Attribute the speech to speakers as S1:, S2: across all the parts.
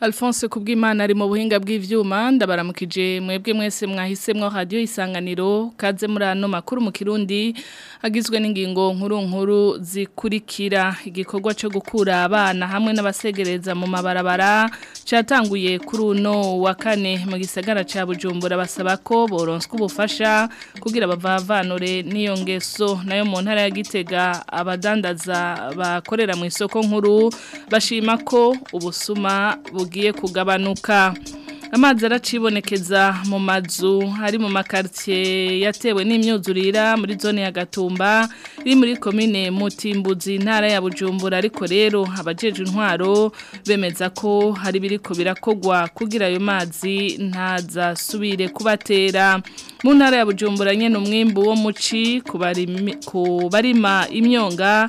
S1: Alphonse Kubwimana ari mu buhinga bw'ivyuma ndabaramukije mwebwe mwese mwahisemwe radio isanganiro kaze muri ano makuru mu Kirundi agizwe n'ingingo nkuru nkuru zikurikira igikorwa cyo gukura abana hamwe n'abasegereza mu mabarabara catanguye kuri uno wa kane mu gisagara cha Bujumbura basaba ko boronswa ubufasha kugira bavavanure n'iyo ngeso nayo mu ntara ya Gitega abadandaza bakorera mu isoko nkuru bashima ko ubusuma bugira bugiye kugabanuka amazi aracibonekeza mu mazu hari mu makaritsiye yatewe n'imyuzurira muri zone ya gatumba iri muri komine mutimbuzi intara ya bujumbura ariko rero abajeje intwaro bemeza ko hari ibiriko birakogwa kugira ayo mazi ntazasubire kubatera mu ntara ya bujumbura nyine umwimbu wo muci kubarima imyonga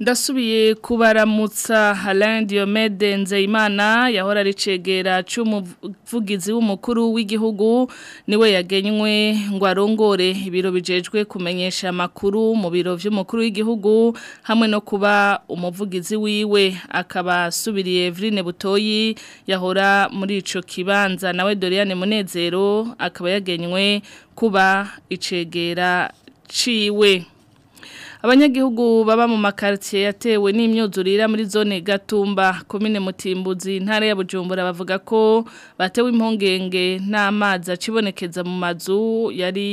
S1: ndasubiye kubaramutsa Alain Diomede Nzeyimana yahora ari cy'umuvugizi w'umukuru w'igihugu niwe yagenywe ngo arongore ibiro bijejwe kumenyesha amakuru mu biro by'umukuru w'igihugu hamwe no kuba umuvugizi wiwe akaba asubiriye Evrine Butoyi yahora muri ico kibanza nawe Doriane Munezero akaba yagenywe kuba icegera ciwe abanyagihugu baba mu makaritsiye yatewe n'imyuzurira muri zone gatumba komine mutimbuzi intara ya bujumbura bavuga ko batewe impungenge n'amazi acibonekeza mu mazu yari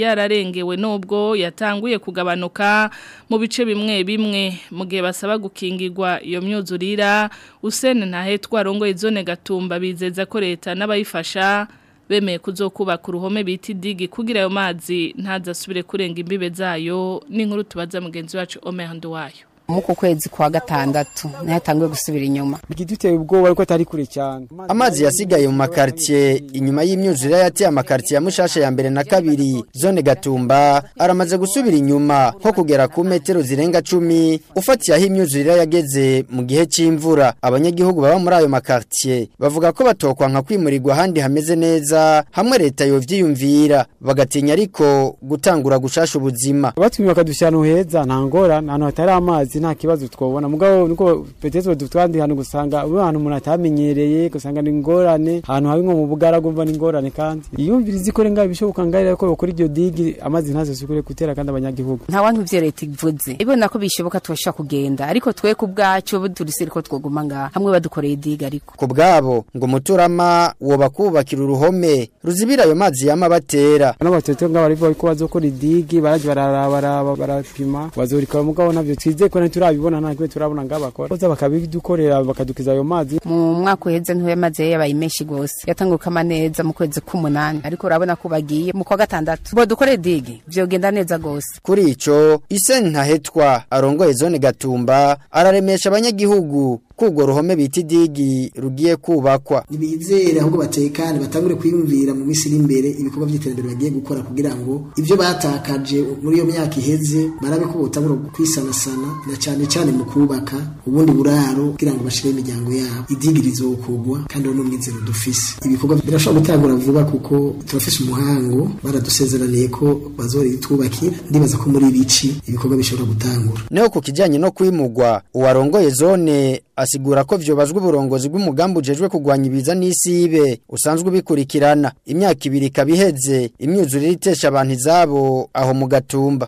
S1: yararengewe nubwo yatanguye kugabanuka mu bice bimwe bimwe mu gihe basaba gukingirwa iyo myuzurira usene ntahetwa rongo izone gatumba bizeza ko leta n'abayifasha bemeye kuzokubaka uruhome bita idigi kugira ayo mazi ntazasubire kurenga imbibe zayo n'inkuru tubaza mugenzi wacu Omer Nduwayo
S2: muku kwezi kwa gatandatu niho gusubira inyuma
S3: bwiduteye ubwoba ariko atari kure cyane
S4: amazi yasigaye mu makaritsiye inyuma y'imyuzure yateye amakaritsiye ya mushasha ya mbere na kabiri zone gatumba aramaze gusubira inyuma nko kugera ku metero zirenga cumi ufatiye aho imyuzure yageze mu gihe cy'imvura abanyagihugu baba muri ayo makaritsiye bavuga ko batokwa nka kwimurirwa ahandi hameze neza hamwe leta yobyiyumvira bagatinya ariko gutangura gushasha ubuzima
S3: batumye bakadushyira ahantu heza nta ngorane ahantu hatari amazi nta kibazo twabona mugabo nuko petese dutwandi hano gusanga ube ahantu umuntu atamenyereye gusanga ni ingorane ahantu habi nko mu bugaragu mva ni ingorane kandi iyumvire izikore ngaho ibishoboka ngaho ko bakora iryo digi amazi ntazo zikore gutera kandi abanyagihugu
S2: nta wantu ivyo leta ivuze ibona ko bishoboka twashaka kugenda ariko twe ku bwacu buturisi ariko twoguma ngaha hamwe badukoreye digi ariko
S4: ku bwabo ngo muturama woba kubakira uruhome ruzibira ayo mazi yamabatera
S3: n'abatete ngaho ariko bazokora idigi baraje barabaraba barapima bazorika mugabo navyo twizeye turabibona ntabwo turabona ngo abakora boza bakabidukorera bakadukiza ayo mazi
S2: mu mwaka uheze ntuye maze yabaye menshi gose yatanguka amaneza mu kwezi k'umunani ariko urabona ko bagiye mu kwa gatandatu bo dukore digi vyogenda neza gose
S4: kuri icyo ise ntahetwa arongoye zone gatumba araremesha abanyagihugu kugo ruhome biti digi rugiye kubakwa
S5: nibizere ahubwo batekane batangure kwiyumvira mu minsi imbere ibikorwa by'iterambere bagiye gukora kugira ngo ibyo batakaje muri iyo myaka iheze barabe ko botabura kwisana sana na cyane cyane mu kubaka ubundi buraro kugira ngo bashire imiryango yabo idigirizo ukugwa kandi no mwizero dufise ibikorwa birashobora gutangura vuba kuko turafise umuhango baradusezeraniye ko bazoritubakira ndibaza ko muri ibici ibikorwa bishobora gutangura
S4: naho ku kijyanye no kwimugwa uwarongoye zone asigura ko vyobazwe uburongozi bw'umugambi ujejwe kugwanya ibiza n'isibe usanzwe bikurikirana imyaka ibiri kabiheze imyuzurire itesha abantu izabo aho mu gatumba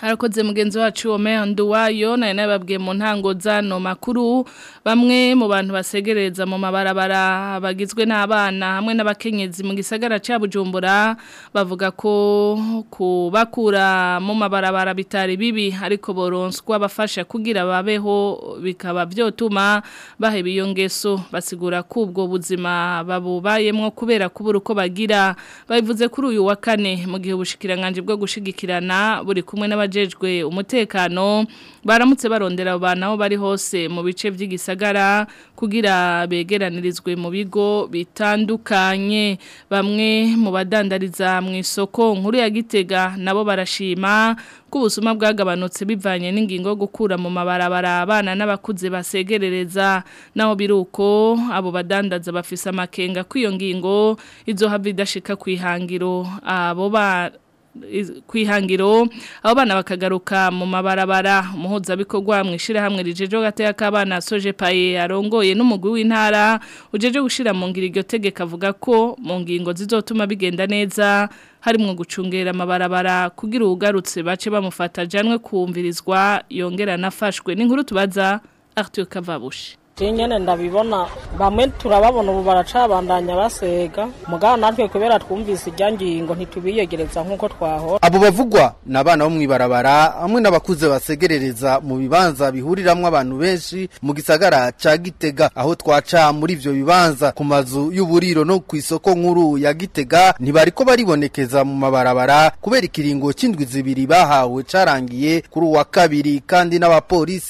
S1: harakoze mugenzi wacu Omer Nduwayo nayo nababwiye mu ntango zano makuru bamwe mu bantu basegereza mu mabarabara bagizwe n'abana hamwe n'abakenyezi mu gisagara cya Bujumbura bavuga ko kubakura mu mabarabara bitari bibi ariko boronswa bafasha kugira babeho bikaba byotuma bahe iyo basigura ko ubwo buzima babubayemo kubera kubura uko bagira babivuze kuri uyu wa kane mu gihe ubushikiranganje bwo gushigikirana buri kumwe n'abandi n'abajejwe umutekano baramutse barondera abantu aho bari hose mu bice by'igisagara kugira begeranirizwe mu bigo bitandukanye bamwe mu badandariza mu isoko nkuru ya gitega nabo barashima ko ubusuma bwagabanutse bivanye n'ingingo yo gukura mu mabarabara abana n'abakuze basegerereza naho biruko abo badandaza bafise amakenga kw'iyo ngingo izohava idashika ku ihangiro abo ba kwihangiro abo bana bakagaruka mu mabarabara umuhuzabikorwa mu ishyirahamwe rijeje gateka k'abana soje paye arongoye n'umugwi w'intara ujeje gushyira mu ngiro iryo tegeka avuga ko mu ngingo zizotuma bigenda neza harimo gucungera amabarabara kugira ugarutse bace bamufata ajyanwe kumvirizwa yongera nafashwe n'inkuru tubaza Arthur Kavabushi
S6: turi nyine ndabibona bamwe turababona ubu baracabandanya basega mugana natwe kubera twumvise ibyangingo ntitubiyegereza nk'uko twahora
S7: abo bavugwa ni abana bo mu ibarabara hamwe n'abakuze basegerereza mu bibanza bihuriramo abantu benshi mu gisagara cya gitega aho twaca muri ibyo bibanza ku mazu y'uburiro no ku isoko nkuru ya gitega ntibariko baribonekeza mu mabarabara kubera ikiringo cy'indwi zibiri bahawe carangiye kuri uwa kabiri kandi n'abapolisi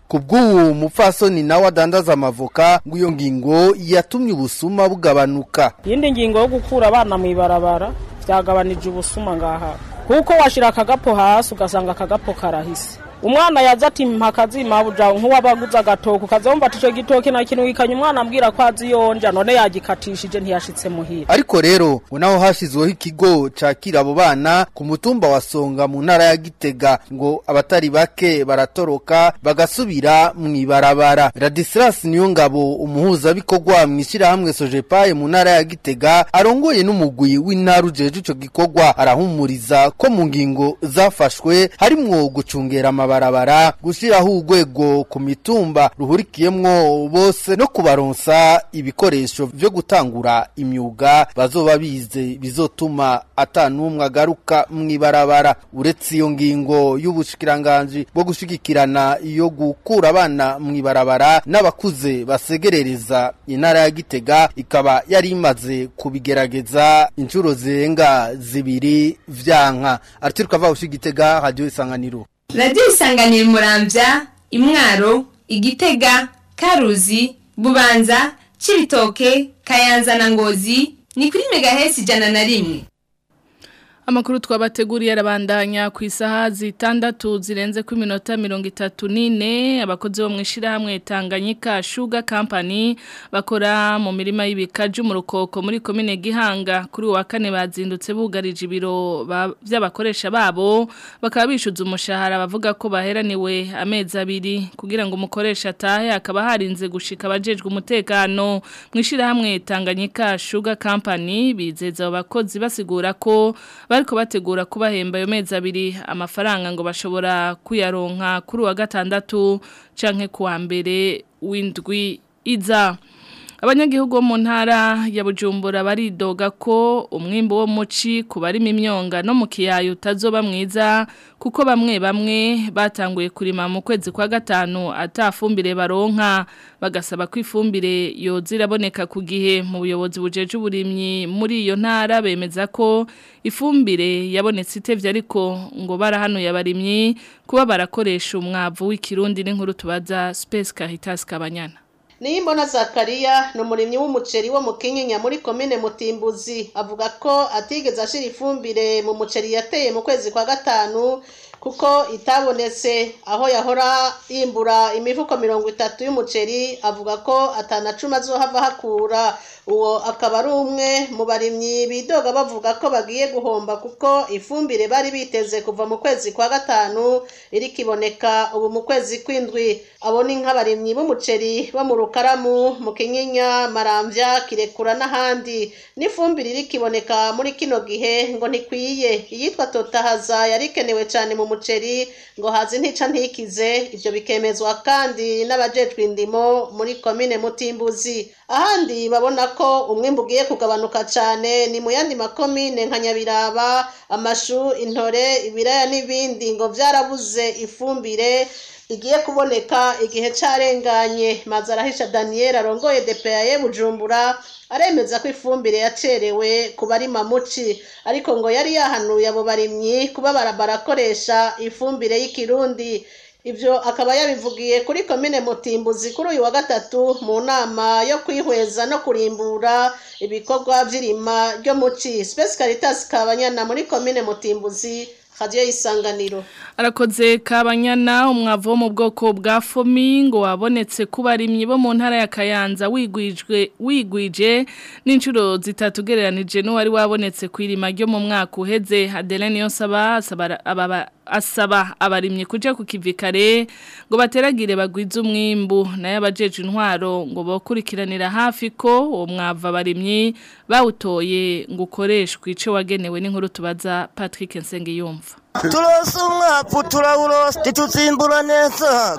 S7: kubw'uwo mupfasoni nawe adandaza amavoka ngo iyo ngingo yatumye ubusuma bugabanuka
S6: iyindi ngingo yo gukura abana mu ibarabara byagabanije ubusuma ngaha kuko washyira akagapo hasi ugasanga akagapo karahise umwana yaza ati mpaka zimabuja nk'uwabaguze agatoki ukazamva ati icyo gitoki nta wikanye umwana ambwira ko azi yonja none yagikatishije ntiyashitse muhira
S7: ariko rero ngo naho hashyizweho ikigo cyakira abo bana ku mutumba wa songa mu ntara ya gitega ngo abatari bake baratoroka bagasubira mu ibarabara radisilasi niyo ngabo umuhuzabikorwa mu ishyirahamwe sojepaye mu ntara ya gitega arongoye n'umugwi w'intara ujeje icyo gikorwa arahumuriza ko mu ngingo zafashwe harimwo gucungera amabanga barabara gushyiraho urwego ku mitumba ruhurikiyemwo bose no kubaronsa ibikoresho byo gutangura imyuga bazoba bize bizotuma atanumwe agaruka ibarabara uretse iyo ngingo y'ubushikiranganji bwo gushigikirana iyo gukura abana mu ibarabara n'abakuze basegerereza intara ya Gitega ikaba yari imaze kubigerageza inshuro zirenga zibiri vyanka arituruka kava ushigitega radio isanganiro
S8: radiyo isanganiro murambya imwaro igitega karuzi bubanza kibitoke kayanza na ngozi ni kuri megahesi ijana na rimwe
S1: amakuru twabateguriye arabandanya ku isaha zitandatu zirenze ku minota mirongo itatu n'ine abakozi bo mu ishyirahamwe tanganyika shuga Company bakora mu mirima y'ibikaju mu rukoko muri komine gihanga kuri uwa kane bazindutse bugarije ibiro by'abakoresha babo bakaba bishuza umushahara bavuga ko baheraniwe amezi abiri kugira ngo umukoresha atahe akaba harinze gushika abajejwe umutekano mu ishyirahamwe tanganyika shuga Company bizeza abo bakozi basigura ko bariko bategura kubahemba ayo mezi abiri amafaranga ngo bashobora kuyaronka kuri wa gatandatu canke kuwa mbere w'indwi iza abanyagihugu bo mu ntara ya bujumbura baridoga ko umwimbo wo muci ku barimo imyonga no mu kiyayo utazoba mwiza kuko bamwe bamwe batanguye kurima mu kwezi kwa gatanu atafumbire baronka bagasaba ko ifumbire yoza iraboneka ku gihe mu buyobozi bujeje uburimyi muri iyo ntara bemeza ko ifumbire yabonetse itebye ariko ngo barahanuye abarimyi kuba barakoresha umwavu w'ikirundi n'inkuru tubaza space kahitas kabanyana
S9: niyimbona zakariya ni umurimyi w'umuceri wo mu kinyinya muri komine mutimbuzi avuga ko atigeze ashira ifumbire mu muceri yateye mu kwezi kwa gatanu kuko itabonetse aho yahora yimbura imivuko mirongo itatu y'umuceri avuga ko atanacuma azohava hakura uwo akaba ari umwe mu barimyi bidoga bavuga ko bagiye guhomba kuko ifumbire bari biteze kuva mu kwezi kwa gatanu iri kiboneka ubu mu kwezi kw'indwi abo ni nk'abarimyi b'umuceri bo mu rukaramu mu kinyinya marambya kirekura n'ahandi n'ifumbire iri kiboneka muri kino gihe ngo ntikwiye iyitwa totahaza yarikenewe cyane mu umuceri ngo hazi ntica ntikize ibyo bikemezwa kandi n'abajejwe indimo muri komine mutimbuzi ahandi babona ko umwimbu ugiye kugabanuka cyane ni mu yandi makomine nka nyabiraba amashu intore ibiraya n'ibindi ngo byarabuze ifumbire igiye kuboneka igihe cyarenganye mazarahisha Daniel arongoye depeya ye bujumbura aremeza ko ifumbire yacerewe ku bari mamuci ariko ngo yari yahanuye abo barimyi kuba barakoresha ifumbire y'ikirundi ibyo akaba yabivugiye kuri komine mutimbuzi kuri uyu wa gatatu mu nama yo kwihweza no kurimbura ibikorwa by'irima ryo muci sipesi kabanyana muri komine mutimbuzi radiyo y'isanganiro
S1: arakoze kabanyana umwavu wo mu bwoko bwa fomi ngo wabonetse kuba bo mu ntara ya kayanza wigwije n'inshuro zitatu ugereranije n'uwari wabonetse ku irima ryo mu mwaka uheze haderene yose asaba asaba abarimye kujya kukivikare ngo bateragire bagwize umwimbu nayo abajeje intwaro ngo bakurikiranira hafi ko uwo mwavu abarimye bawutoye ngo ukoreshwe icyo wagenewe n'inkuru tubaza Patrick Nsengiyumva
S10: turose umwapfu turawurose ntitutsimbura neza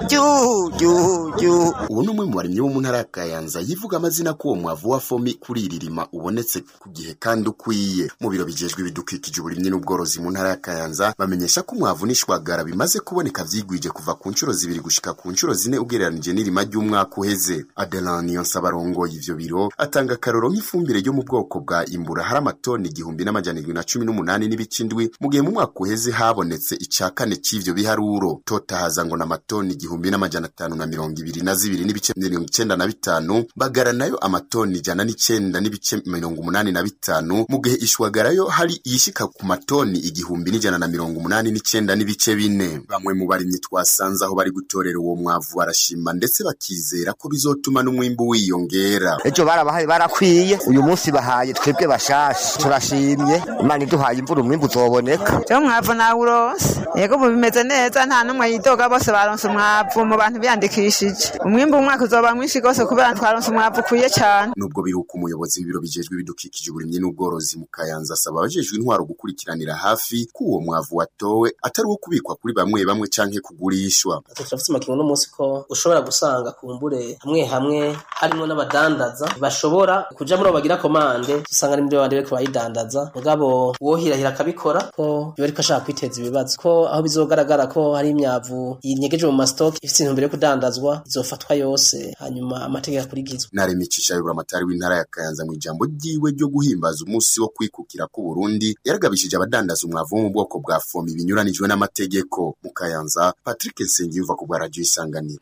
S11: ubu ni umwe mu barimyi bo mu ntara ya kayanza yivuga amazina ko uwo mwavu wa fomi kuri iri rima ubonetse ku gihe kandi ukwiye mu biro bigejwe ibidukikije uburimyi n'ubworozi mu ntara ya kayanza bamenyesha ko umwavu n'ishwagara bimaze kuboneka byigwije kuva ku nshuro zibiri gushyika ku nshuro zine ugereranije n'irima ry'umwaka uheze adelan nsabarongoye ibyo biro atanga akaroro nk'ifumbire yo mu bwoko bwa imbura hari amatoni igihumbi n'amajyana irindwi na cumi n'umunani n'ibikindwi mu gihe mu mwaka uheze habonetse ica kane cy'ivyo biharuro tota haza ngo na matoni igihumbi n'amajana atanu na mirongo ibiri na zibiri n'ibice mirongo icenda na bitanu bagara nayo amatoni ijana n'icenda n'ibice mirongo umunani na bitanu mu gihe ishwagarayo hari iyishika ku matoni igihumbi n'ijana na mirongo umunani n'icenda n'ibice bine bamwe mu barimyi twasanze aho bari gutorera uwo mwavu barashima ndetse bakizera ko bizotuma n'umwimbu wiyongera
S10: ejo barabahaye barakwiye uyu munsi bahaye twebwe bashasha turashimye imana iduhaye imvura umwimbu uzoboneka
S12: yawuronse yego ubu bimeze neza nta n'umwe yidoga bose baronse umwavu mu bantu biyandikishije umwimbu umwaka uzoba mwinshi rwose kubera twaronse umwavu ukwiye cyane
S11: nubwo bihuka umuyobozi w'ibiro bijejwe ibidukikije uburimyi n'ubworozi mu kayanza asaba abajejwe intwaro gukurikiranira hafi ko uwo mwavu watowe atari uwo kubikwa kuri bamwe bamwe canke kugurishwa
S13: turafite amakino uno ko ushobora gusanga kumbure hamwe hamwe harimo n'abadandaza bashobora kujya muri abo bagira komande usanga ari muri babandi bariko bayidandaza mugabo uwohirahira akabikora ko biba ariko ashaka kwita biteza ibibazo ko aho bizogaragara ko hari imyavu yinyegeje mu mastoke ifite intumbero yo kudandazwa izofatwa yose hanyuma amategeko akurikizwa
S11: naremye icisha amatari w'intara ya kayanza mu ijambo ry'iwe ryo guhimbaza umunsi wo kwikukira ku Burundi yaragabishije abadandaza umwavu wo mu bwoko bwa fomi binyuranijwe n'amategeko mu kayanza Patrick Nsengiyumva ku bwa radio isanganiro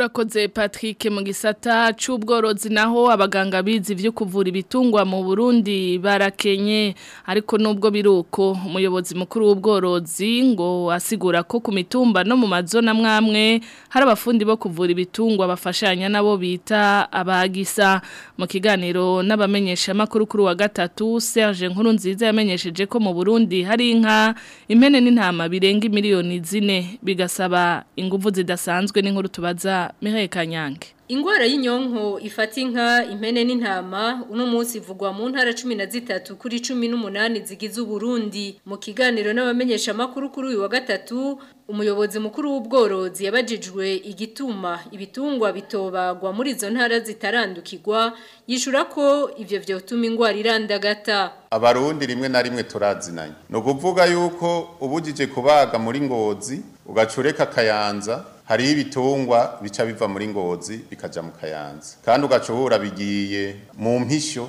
S1: Rakoze Patrick mu gisata cy'ubworozi naho abaganga bizi byo kuvura ibitungwa mu Burundi barakenye ariko nubwo biruko umuyobozi mukuru w'ubworozi ngo asigura ko ku mitumba no mu mazona mwamwe hari abafundi bo kuvura ibitungwa bafashanya nabo bita abagisa mu kiganiro n'abamenyesha makuru kuri wa gatatu Serge Nkurunziza yamenyesheje ko mu Burundi hari inka impene n'intama birenga miliyoni zine bigasaba ingufu zidasanzwe n'inkuru tubaza Mireille Kanyange
S14: ingwara y'inyonko ifata inka impene n'intama uno munsi ivugwa mu ntara cumi na zitatu kuri cumi n'umunani zigize uburundi mu kiganiro n'abamenyesha amakuru kuri uyu wa gatatu umuyobozi mukuru w'ubworozi yabajijwe igituma ibitungwa bitobagwa muri zo ntara zitarandukirwa yishura ko ibyo byotuma ingwara irandagata
S15: abarundi rimwe na rimwe turazinanye ni ukuvuga yuko ubujije kubaga muri ngozi ugacureka kayanza hariho ibitungwa bica biva muri ngozi bikajya mu kayanza kandi ugacubura bigiye mu mpishyo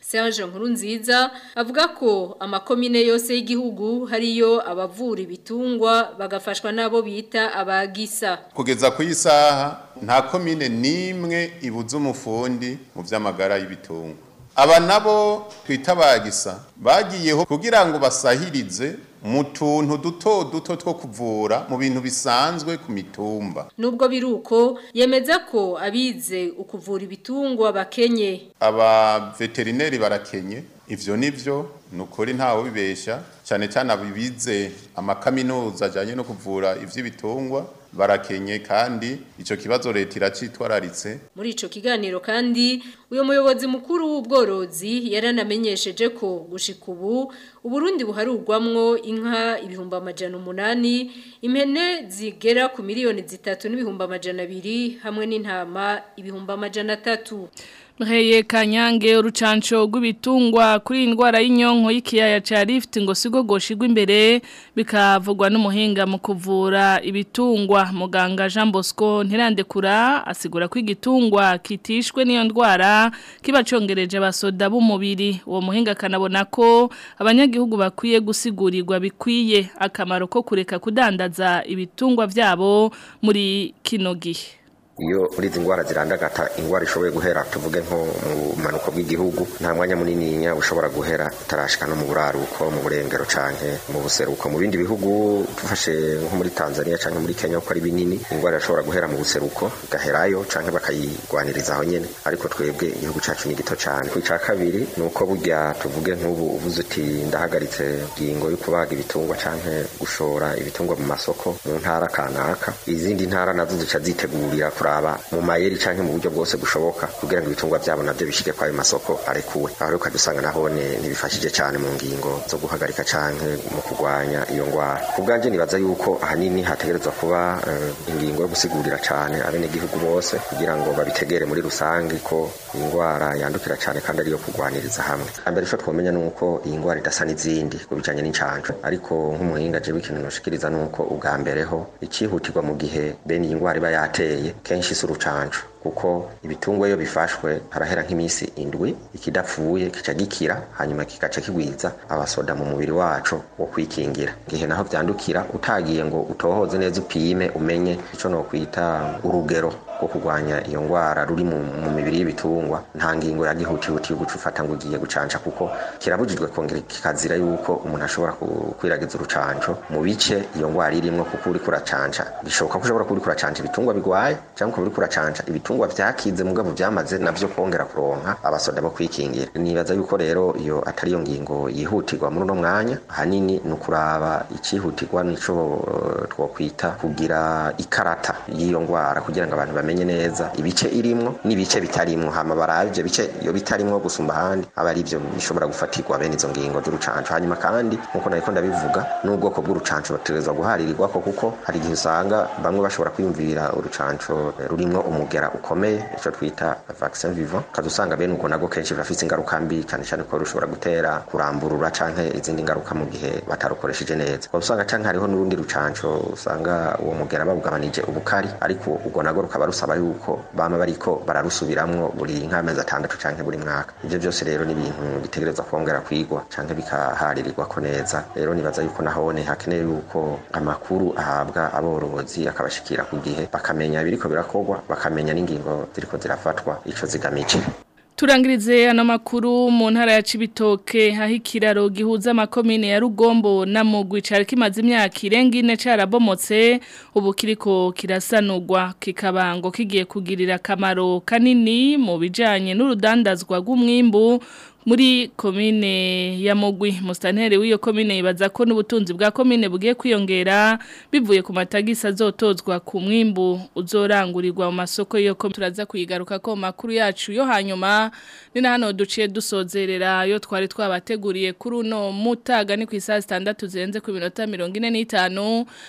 S14: Serge Nkurunziza avuga ko amakomine yose y'igihugu hariyo abavura ibitungwa bagafashwa nabo bita abagisa
S15: kugeza ku isaha nta komine n'imwe ibuze umufundi mu by'amagara y'ibitungwa aba nabo twita abagisa bagiyeho kugira ngo basahirize mu tuntu duto duto two kuvura mu bintu bisanzwe ku mitumba
S14: nubwo biruko yemeza ko abize ukuvura ibitungo abakenye.
S15: Aba abaveterineri barakenye ivyo nivyo nukuri ntawe bibeshya cyane cyane abibize amakaminuza ajyanye no kuvura ivy'ibitungwa barakenye kandi icyo kibazo leta iracyitwararitse
S14: muri ico kiganiro kandi uyo muyobozi mukuru w'ubworozi yaranamenyesheje ko gushika ubu uburundi buharugwamwo inka ibihumbi amajana umunani impene zigera ku miliyoni zitatu n'ibihumbi amajana abiri hamwe n'intama ibihumbi amajana atatu
S1: Reye kanyange urucanco rw'ibitungwa kuri indwara y'inyonko y'ikiyaya ya Rift ngo sigo goshigwa imbere bikavugwa n'umuhinga mu kuvura ibitungwa muganga Jean Bosco ntirandekura asigura ko kitishwe n'iyo ndwara kiba congereje abasoda b'umubiri uwo muhinga kanabona ko abanyagihugu bakwiye gusigurirwa bikwiye akamaro ko kureka kudandaza ibitungwa byabo muri Kinogi
S16: iyo urize indwara zirandagata indwara ishoboye guhera tuvuge nko mu bumanuko bw'igihugu nta mwanya munini nya ushobora guhera utarashika no mu buraruko mu burengero canke mu buseruko mu bindi bihugu tufashe nko muri Tanzania canke muri Kenya ko ari binini indwara ishobora guhera mu buseruko igaherayo canke bakayigwaniriza aho nyene ariko twebwe igihugu cacu ni gito cane kwica kabiri nuko burya tuvuge nk'ubu uvuze uti ndahagaritse ingingo yo kubaga ibitungwa canke gushora ibitungwa mu masoko mu ntara kanaka izindi ntara nazo zica zitegurira kuraba mu mayeri canke mu buryo bwose bushoboka kugira ngo ibitungwa byabo navyo bishike kwayo masoko arekuwe aho rero ukadusanga nahone ntibifashije cane mu ngingo zo guhagarika canke mu kugwanya iyo ngwara ku bwanje nibaza yuko ahanini hategerezwa kuba uh, ingingo yo gusigurira cane abenegihugu bose kugira ngo babitegere muri rusange ko ingwara yandukira cane kandi ariyo kugwaniriza hamwe ambere ico twomenya nuko iyi ngwara idasa n'izindi ku bijanye n'incanco ariko nk'umuhinga jewe ikintu noshikiriza nuko ubwa mbere icihutirwa mu gihe bene iyi ngwara iba yateye części surowczańcz kuko ibitungwa iyo bifashwe harahera nk'iminsi indwi ikidapfuye kica gikira hanyuma kikaca kigwiza abasoda mu mubiri wacu wo kwikingira igihe naho byandukira utagiye ngo utohoze neza upime umenye icyo no urugero rwo kurwanya iyo ndwara ruri mu mibiri y'ibitungwa nta ngingo ya gihutihuti yo gucufata ngo ugiye gucanca kuko kirabujijwe kongera kikazira yuko umuntu ashobora kwiragiza urucanco mu bice iyo ndwara irimo kuko uri kuracanca bishoboka ko ushobora kuba uri kuracanca ibitungwa bigwaye cyangwa ukaba uri kuracanca ibitungwa ibitungwa byakinze mugabo byamaze navyo kongera kuronka abasoda bo kwikingira nibaza yuko rero iyo atari yo ngingo yihutirwa muri uno mwanya hanini nukuraba ukuraba icihutirwa nico eh, twokwita kugira ikarata y'iyo ngwara kugira ngo abantu bamenye neza ibice irimwo n'ibice bitarimwo hama barabe ivyo bice iyo bitarimwo gusumba ahandi aba ari ivyo bishobora gufatirwa bene izo ngingo z'urucanco hanyuma kandi nk'uko nariko ndabivuga n'ubwoko bw'urucanco bategerezwa guharirirwako kuko hari igihe usanga bamwe bashobora kwiyumvira urucanco rurimwo umugera uko gakomeye icyo twita vaccin vivant kaza usanga bene uko nago kenshi bafite ingaruka mbi cyane cyane ko rushobora gutera kuramburura canke izindi ngaruka mu gihe batarukoresheje neza ukaba usanga cyangwa hariho n'urundi rucanco usanga uwo mugera bawugabanije ubukari ariko ubwo nago rukaba rusaba yuko bama bariko bararusubiramwo buri nk'amezi atandatu canke buri mwaka ibyo byose rero ni ibintu bitegereza kongera kwigwa canke bikaharirirwako neza rero nibaza yuko nahone hakeneye yuko amakuru ahabwa aborozi akabashikira ku gihe bakamenya biriko birakogwa bakamenya ningi ngingo ziriko zirafatwa ico zigamije
S1: turangirize ano makuru mu ntara ya Cibitoke hahikiraro gihuza amakomine ya Rugombo na Mugwi cari kimaze imyaka irenga ine carabomotse ubu kiriko kirasanurwa kikabango kigiye kugirira akamaro kanini mu bijanye n'urudandazwa rw'umwimbu muri komine ya mugwi musitanteri w'iyo komine ibaza ko n'ubutunzi bwa komine bugiye kwiyongera bivuye ku matagisi azotozwa ku mwimbu uzorangurirwa mu masoko y'iyo komine turaza kuyigaruka ko makuru yacu yo hanyuma ni na hano duciye dusozerera yo twari twabateguriye kuri uno mutaga ni ku isaha zitandatu zirenze ku minota mirongo ine n'itanu